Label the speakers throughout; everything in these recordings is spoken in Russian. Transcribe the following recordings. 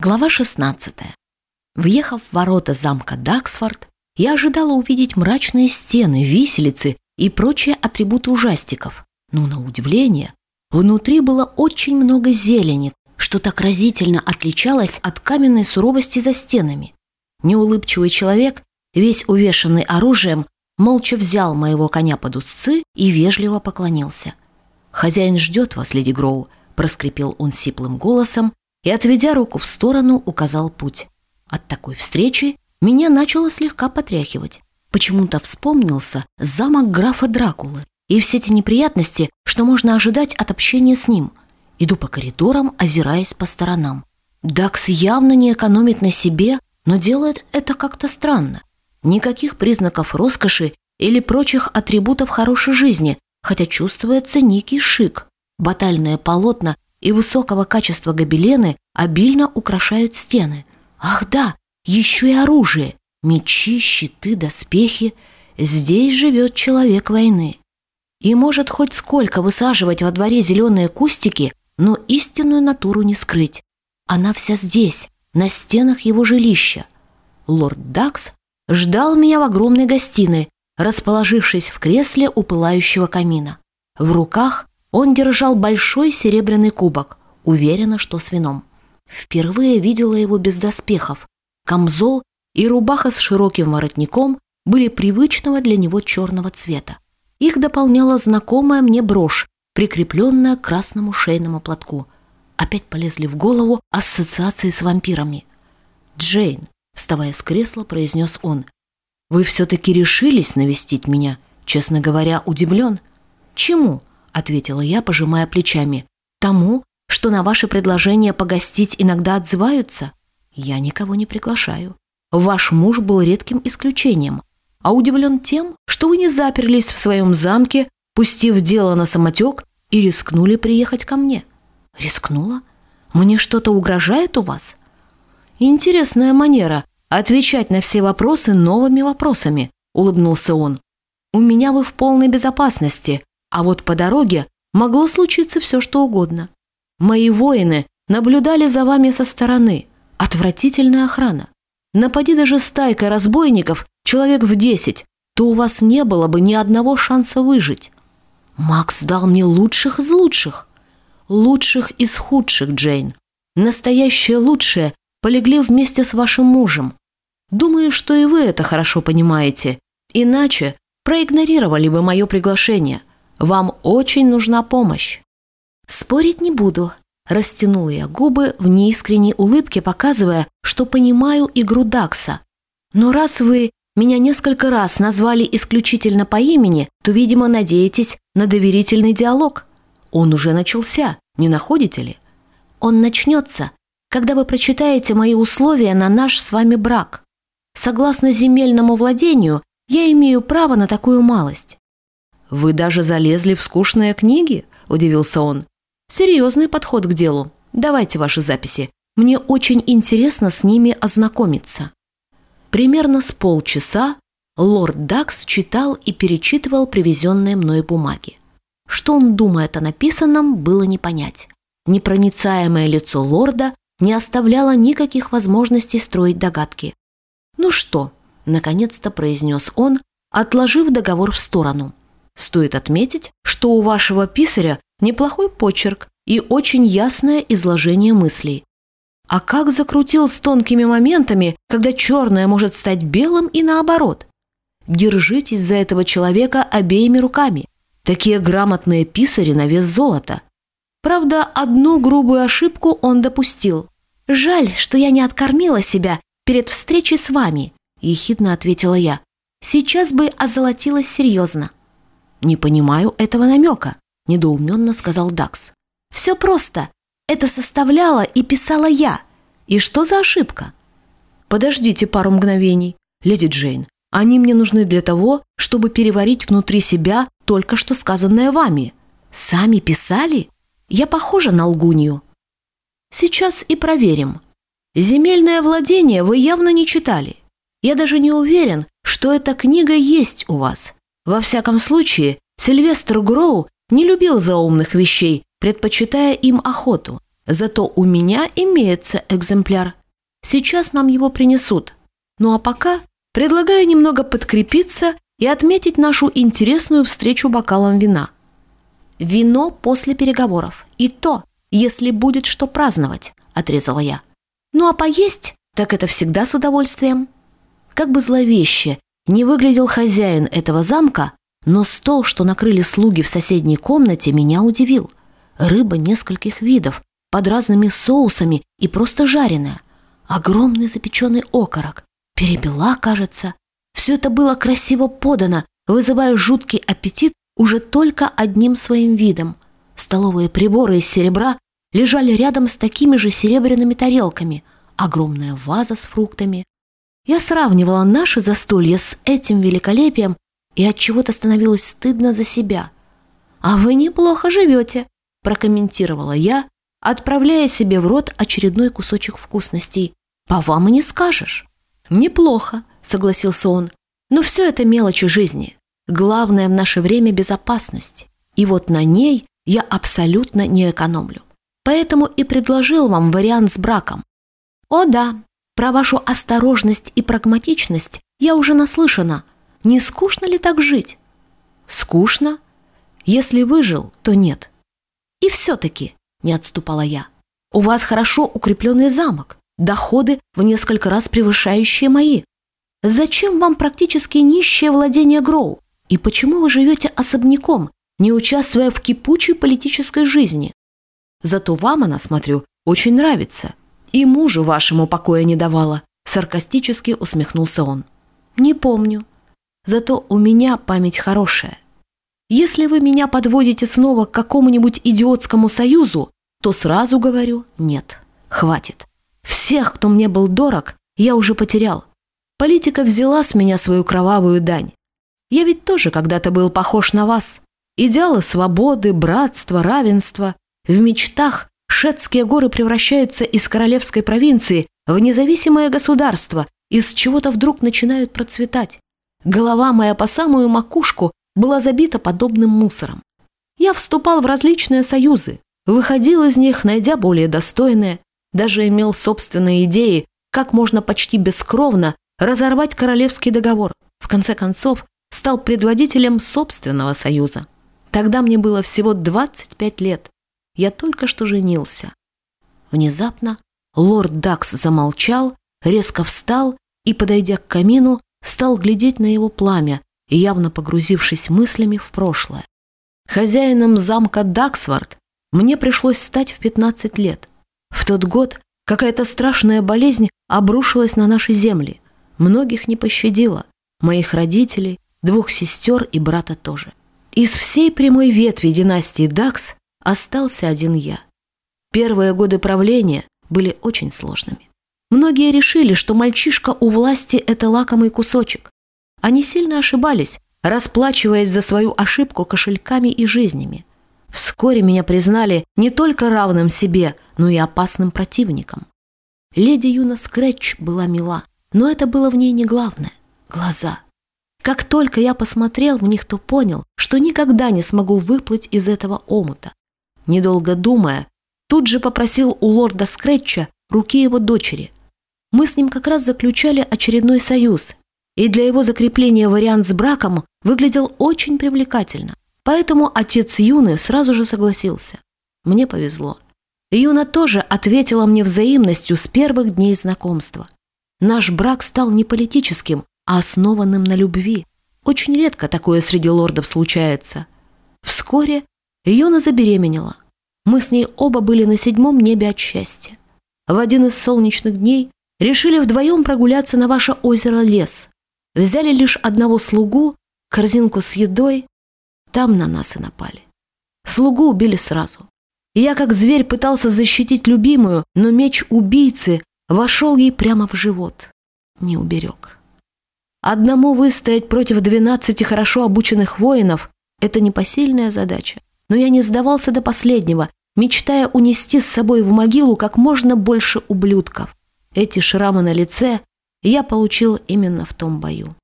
Speaker 1: Глава 16. Въехав в ворота замка Даксфорд, я ожидала увидеть мрачные стены, виселицы и прочие атрибуты ужастиков. Но на удивление, внутри было очень много зелени, что так разительно отличалось от каменной суровости за стенами. Неулыбчивый человек, весь увешанный оружием, молча взял моего коня под узцы и вежливо поклонился. «Хозяин ждет вас, леди Гроу», – проскрипел он сиплым голосом, и, отведя руку в сторону, указал путь. От такой встречи меня начало слегка потряхивать. Почему-то вспомнился замок графа Дракулы и все те неприятности, что можно ожидать от общения с ним. Иду по коридорам, озираясь по сторонам. Дакс явно не экономит на себе, но делает это как-то странно. Никаких признаков роскоши или прочих атрибутов хорошей жизни, хотя чувствуется некий шик. Батальные полотна и высокого качества гобелены обильно украшают стены. Ах да, еще и оружие. Мечи, щиты, доспехи. Здесь живет человек войны. И может хоть сколько высаживать во дворе зеленые кустики, но истинную натуру не скрыть. Она вся здесь, на стенах его жилища. Лорд Дакс ждал меня в огромной гостиной, расположившись в кресле у пылающего камина. В руках он держал большой серебряный кубок, уверенно, что с вином. Впервые видела его без доспехов. Камзол и рубаха с широким воротником были привычного для него черного цвета. Их дополняла знакомая мне брошь, прикрепленная к красному шейному платку. Опять полезли в голову ассоциации с вампирами. «Джейн», вставая с кресла, произнес он, «Вы все-таки решились навестить меня? Честно говоря, удивлен. Чему?» — ответила я, пожимая плечами. «Тому, что на ваше предложение погостить иногда отзываются? Я никого не приглашаю. Ваш муж был редким исключением, а удивлен тем, что вы не заперлись в своем замке, пустив дело на самотек и рискнули приехать ко мне. Рискнула? Мне что-то угрожает у вас? Интересная манера отвечать на все вопросы новыми вопросами, улыбнулся он. У меня вы в полной безопасности, а вот по дороге могло случиться все, что угодно. Мои воины наблюдали за вами со стороны. Отвратительная охрана. Напади даже стайка разбойников, человек в десять, то у вас не было бы ни одного шанса выжить. Макс дал мне лучших из лучших. Лучших из худших, Джейн. Настоящее лучшее полегли вместе с вашим мужем. Думаю, что и вы это хорошо понимаете. Иначе проигнорировали бы мое приглашение. Вам очень нужна помощь». «Спорить не буду», – растянула я губы в неискренней улыбке, показывая, что понимаю игру Дакса. «Но раз вы меня несколько раз назвали исключительно по имени, то, видимо, надеетесь на доверительный диалог. Он уже начался, не находите ли? Он начнется, когда вы прочитаете мои условия на наш с вами брак. Согласно земельному владению, я имею право на такую малость. «Вы даже залезли в скучные книги?» – удивился он. «Серьезный подход к делу. Давайте ваши записи. Мне очень интересно с ними ознакомиться». Примерно с полчаса лорд Дакс читал и перечитывал привезенные мной бумаги. Что он думает о написанном, было не понять. Непроницаемое лицо лорда не оставляло никаких возможностей строить догадки. «Ну что?» – наконец-то произнес он, отложив договор в сторону. Стоит отметить, что у вашего писаря неплохой почерк и очень ясное изложение мыслей. А как закрутил с тонкими моментами, когда черное может стать белым и наоборот? Держитесь за этого человека обеими руками. Такие грамотные писари на вес золота. Правда, одну грубую ошибку он допустил. «Жаль, что я не откормила себя перед встречей с вами», – ехидно ответила я. «Сейчас бы озолотилась серьезно». «Не понимаю этого намека», – недоуменно сказал Дакс. «Все просто. Это составляла и писала я. И что за ошибка?» «Подождите пару мгновений, леди Джейн. Они мне нужны для того, чтобы переварить внутри себя только что сказанное вами. Сами писали? Я похожа на лгунью». «Сейчас и проверим. Земельное владение вы явно не читали. Я даже не уверен, что эта книга есть у вас». Во всяком случае, Сильвестр Гроу не любил заумных вещей, предпочитая им охоту. Зато у меня имеется экземпляр. Сейчас нам его принесут. Ну а пока предлагаю немного подкрепиться и отметить нашу интересную встречу бокалом вина. Вино после переговоров. И то, если будет что праздновать, отрезала я. Ну а поесть, так это всегда с удовольствием. Как бы зловеще не выглядел хозяин этого замка, но стол, что накрыли слуги в соседней комнате, меня удивил. Рыба нескольких видов, под разными соусами и просто жареная. Огромный запеченный окорок, перебела, кажется. Все это было красиво подано, вызывая жуткий аппетит уже только одним своим видом. Столовые приборы из серебра лежали рядом с такими же серебряными тарелками, огромная ваза с фруктами. Я сравнивала наше застолье с этим великолепием и от чего-то становилось стыдно за себя. «А вы неплохо живете», – прокомментировала я, отправляя себе в рот очередной кусочек вкусностей. «По вам и не скажешь». «Неплохо», – согласился он. «Но все это мелочи жизни. Главное в наше время – безопасность. И вот на ней я абсолютно не экономлю. Поэтому и предложил вам вариант с браком. О да, про вашу осторожность и прагматичность я уже наслышана. Не скучно ли так жить? Скучно? Если выжил, то нет. И все-таки, не отступала я, у вас хорошо укрепленный замок, доходы в несколько раз превышающие мои. Зачем вам практически нищее владение Гроу? И почему вы живете особняком, не участвуя в кипучей политической жизни? Зато вам она, смотрю, очень нравится. И мужу вашему покоя не давала. Саркастически усмехнулся он. Не помню. Зато у меня память хорошая. Если вы меня подводите снова к какому-нибудь идиотскому союзу, то сразу говорю «нет, хватит». Всех, кто мне был дорог, я уже потерял. Политика взяла с меня свою кровавую дань. Я ведь тоже когда-то был похож на вас. Идеалы свободы, братства, равенства. В мечтах Шетские горы превращаются из королевской провинции в независимое государство, из чего-то вдруг начинают процветать. Голова моя по самую макушку была забита подобным мусором. Я вступал в различные союзы, выходил из них, найдя более достойные, даже имел собственные идеи, как можно почти бескровно разорвать королевский договор. В конце концов, стал предводителем собственного союза. Тогда мне было всего 25 лет. Я только что женился. Внезапно лорд Дакс замолчал, резко встал и, подойдя к камину, стал глядеть на его пламя, явно погрузившись мыслями в прошлое. Хозяином замка Даксвард мне пришлось стать в 15 лет. В тот год какая-то страшная болезнь обрушилась на наши земли. Многих не пощадила. Моих родителей, двух сестер и брата тоже. Из всей прямой ветви династии Дакс остался один я. Первые годы правления были очень сложными. Многие решили, что мальчишка у власти – это лакомый кусочек. Они сильно ошибались, расплачиваясь за свою ошибку кошельками и жизнями. Вскоре меня признали не только равным себе, но и опасным противником. Леди Юна Скретч была мила, но это было в ней не главное – глаза. Как только я посмотрел в них, то понял, что никогда не смогу выплыть из этого омута. Недолго думая, тут же попросил у лорда Скретча руки его дочери. Мы с ним как раз заключали очередной союз, и для его закрепления вариант с браком выглядел очень привлекательно. Поэтому отец Юны сразу же согласился. Мне повезло. Юна тоже ответила мне взаимностью с первых дней знакомства. Наш брак стал не политическим, а основанным на любви. Очень редко такое среди лордов случается. Вскоре Юна забеременела. Мы с ней оба были на седьмом небе от счастья. В один из солнечных дней решили вдвоем прогуляться на ваше озеро лес. Взяли лишь одного слугу, корзинку с едой. Там на нас и напали. Слугу убили сразу. Я, как зверь, пытался защитить любимую, но меч убийцы вошел ей прямо в живот. Не уберег. Одному выстоять против двенадцати хорошо обученных воинов – это непосильная задача. Но я не сдавался до последнего, мечтая унести с собой в могилу как можно больше ублюдков. Эти шрамы на лице я получил именно в том бою.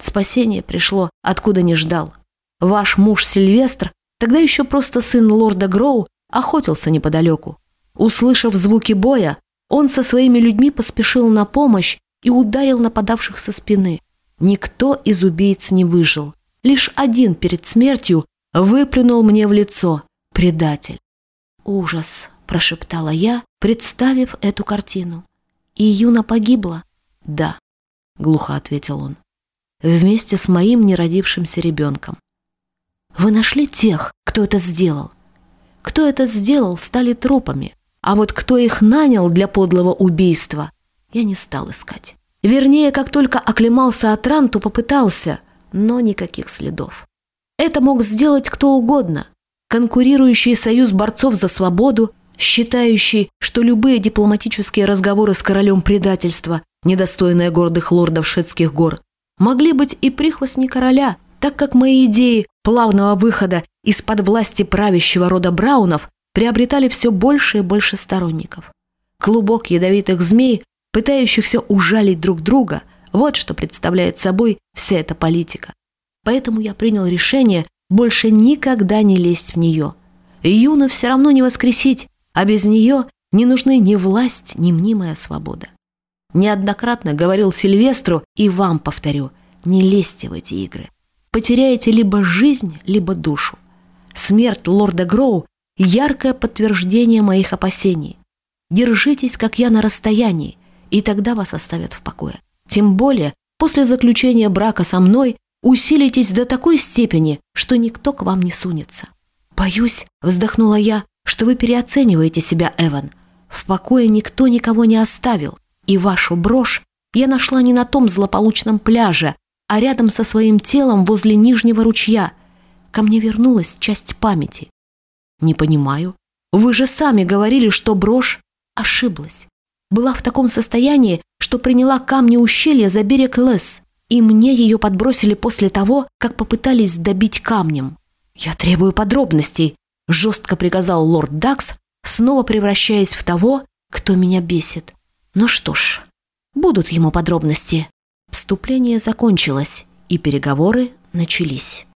Speaker 1: Спасение пришло, откуда не ждал. Ваш муж Сильвестр, тогда еще просто сын лорда Гроу, охотился неподалеку. Услышав звуки боя, он со своими людьми поспешил на помощь и ударил нападавших со спины. Никто из убийц не выжил. Лишь один перед смертью выплюнул мне в лицо предатель. «Ужас!» – прошептала я, представив эту картину. «И Юна погибла?» «Да», – глухо ответил он. «Вместе с моим неродившимся ребенком». «Вы нашли тех, кто это сделал?» «Кто это сделал, стали трупами. А вот кто их нанял для подлого убийства, я не стал искать. Вернее, как только оклемался от ран, то попытался, но никаких следов. Это мог сделать кто угодно. Конкурирующий союз борцов за свободу, считающий, что любые дипломатические разговоры с королем предательства, недостойные гордых лордов шетских гор, могли быть и прихвостни короля, так как мои идеи плавного выхода из-под власти правящего рода Браунов приобретали все больше и больше сторонников. Клубок ядовитых змей, пытающихся ужалить друг друга, вот что представляет собой вся эта политика. Поэтому я принял решение больше никогда не лезть в нее. Юну все равно не воскресить, а без нее не нужны ни власть, ни мнимая свобода. Неоднократно говорил Сильвестру и вам повторю, не лезьте в эти игры. Потеряете либо жизнь, либо душу. Смерть лорда Гроу яркое подтверждение моих опасений. Держитесь, как я, на расстоянии, и тогда вас оставят в покое. Тем более, после заключения брака со мной усилитесь до такой степени, что никто к вам не сунется. «Боюсь», — вздохнула я, — «что вы переоцениваете себя, Эван. В покое никто никого не оставил, и вашу брошь я нашла не на том злополучном пляже, а рядом со своим телом возле нижнего ручья. Ко мне вернулась часть памяти. «Не понимаю. Вы же сами говорили, что брошь ошиблась. Была в таком состоянии, что приняла камни ущелья за берег Лес, и мне ее подбросили после того, как попытались добить камнем. Я требую подробностей», – жестко приказал лорд Дакс, снова превращаясь в того, кто меня бесит. Ну что ж, будут ему подробности. Вступление закончилось, и переговоры начались.